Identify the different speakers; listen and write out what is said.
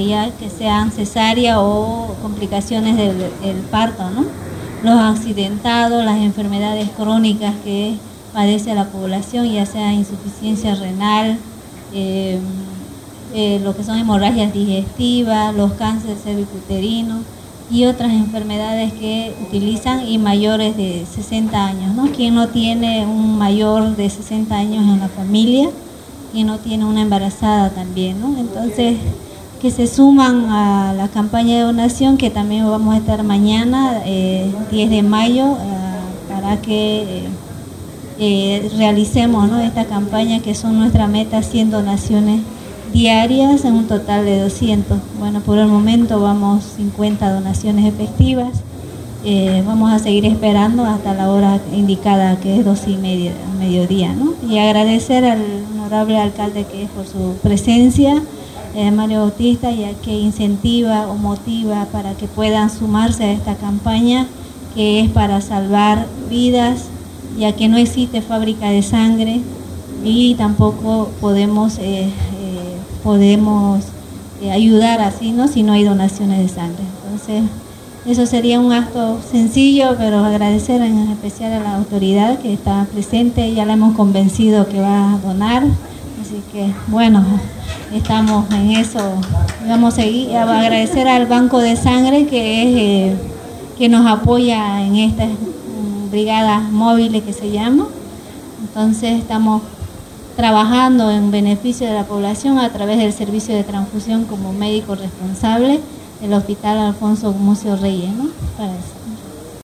Speaker 1: ya que sean cesárea o complicaciones del, parto, ¿no? Los accidentados, las enfermedades crónicas que padece la población, ya sea insuficiencia renal, eh, eh, lo que son hemorragias digestivas, los cánceres cervicuterinos y otras enfermedades que utilizan y mayores de 60 años, ¿no? Quien no tiene un mayor de 60 años en la familia, quien no tiene una embarazada también, ¿no? Entonces, que se suman a la campaña de donación que también vamos a estar mañana, 10 eh, de mayo, para que eh, realicemos esta campaña que son nuestra meta 100 donaciones diarias en un total de 200. Bueno, por el momento vamos 50 donaciones efectivas. Eh, vamos a seguir esperando hasta la hora indicada, que es dos y media, mediodía, ¿no? Y agradecer al honorable alcalde que es por su presencia, eh, Mario Bautista, ya que incentiva o motiva para que puedan sumarse a esta campaña que es para salvar vidas, ya que no existe fábrica de sangre y tampoco podemos eh, podemos eh, ayudar así, ¿no? Si no hay donaciones de sangre. Entonces, eso sería un acto sencillo, pero agradecer en especial a la autoridad que está presente, ya la hemos convencido que va a donar, así que bueno, estamos en eso, vamos a seguir, a agradecer al Banco de Sangre que es eh, que nos apoya en estas mm, brigadas móviles que se llama, entonces estamos trabajando en beneficio de la población a través del servicio de transfusión como médico responsable del Hospital Alfonso Mucio Reyes.